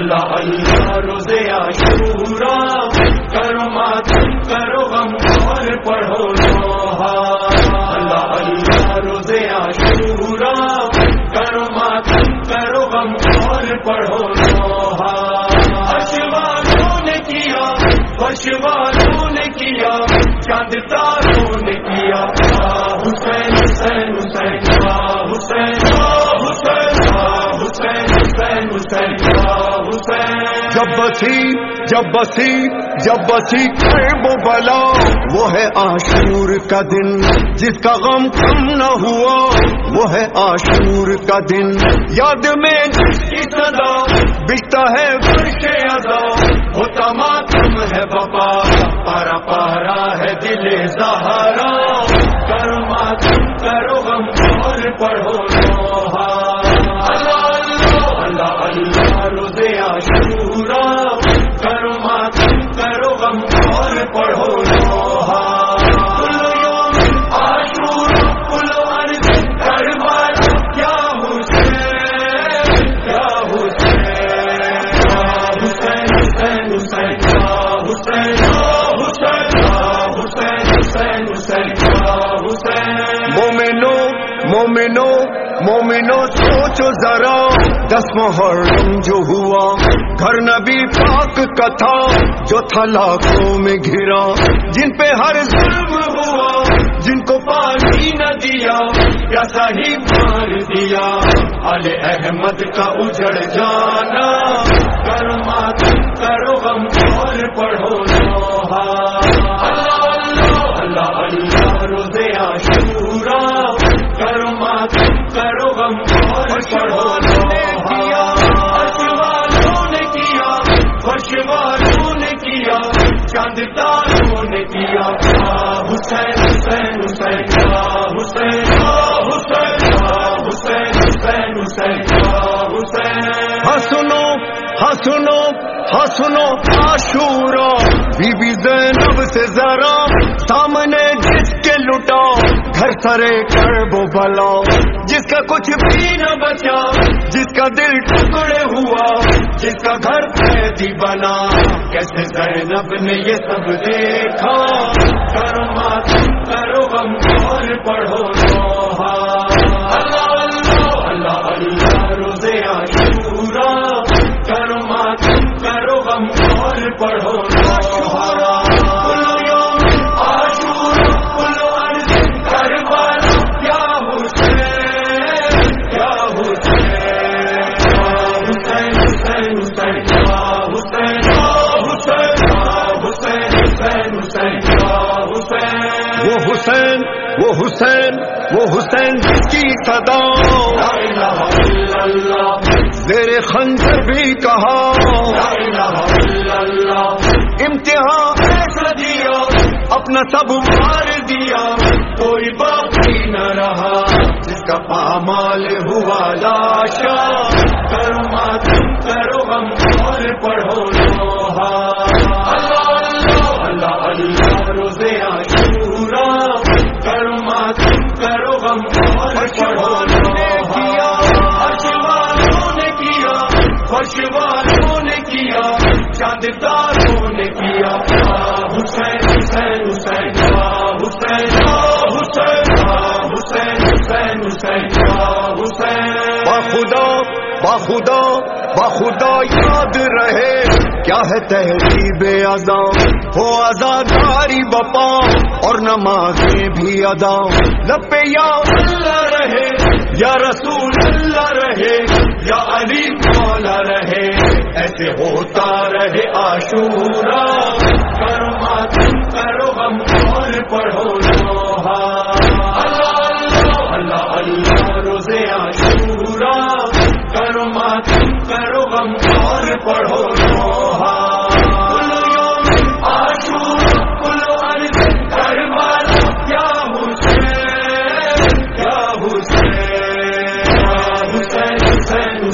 اللہ اللہ روزے عاشورا کرو ماتم کرو غم اور پڑھو لوہا اللہ اللہ روزے عاشورا کرو ماتم کرو غم اور پڑھو لوہا اشوالوں نے کیا اشوالوں نے کیا چاند تاروں نے کیا حسین حسین حسین حسین حسین حسین حسین حسین حسین جب بسی جب بسی جب بسی کرب و بلا۔ وہ ہے آشور کا دن، جس کا غم کم نہ ہوا۔ وہ ہے آشور کا دن۔ یاد میں جس کی صدا بکتا ہے فرش ادا ہوتا ماتم ہے بپا پارا پارا ہے دل سہارا کرو ماتم کرو غم اور پڑھو حسین یا حسین۔ مومنو مومنو مومنو سوچو ذرا، دس محرم جو ہوا۔ گھر نبی پاک کا تھا، جو تھا لاکھوں میں گھرا۔ جن پہ ہر ظلم ہوا، جن کو پانی نہ دیا، یا صحیح مار دیا۔ علی احمد کا اجڑ جانا کرو ہسنو ہسنو آشورا بی بی زینب سے ذرا سامنے جس کے لٹا گھر سرے کر وہ بلا۔ جس کا کچھ بھی نہ بچا، جس کا دل ٹکڑے ہوا، جس کا گھر قیدی بنا۔ کیسے زینب نے یہ سب دیکھا؟ کرو کرو غم اور پڑھو۔ وہ حسین وہ حسین وہ حسین جس کی صدا زیر خنجر بھی کہا امتحان ایسا دیا اپنا سب مار دیا۔ کوئی باقی نہ رہا جس کا پامال ہوا لاشا کرو ماتم کرو غم اور پڑھو فرش والوں نے کیا چاند تاروں نے کیا۔ حسین حسین حسین حسین حسین حسین حسین حسین حسین۔ باخدا باخدا باخدا یاد رہے۔ کیا ہے تہذیب ادا ہو آزاداری بپا اور نمازیں بھی ادا۔ لپے یا اللہ رہے۔ یا رسول اللہ رہے، یا علی مولا رہے، ایسے ہوتا رہے عاشورا کرو ماتم کرو غم اور پڑھو لوہا۔ اللہ اللہ اللہ اللہ روزے عاشورا کرو ماتم کرو غم اور پڑھو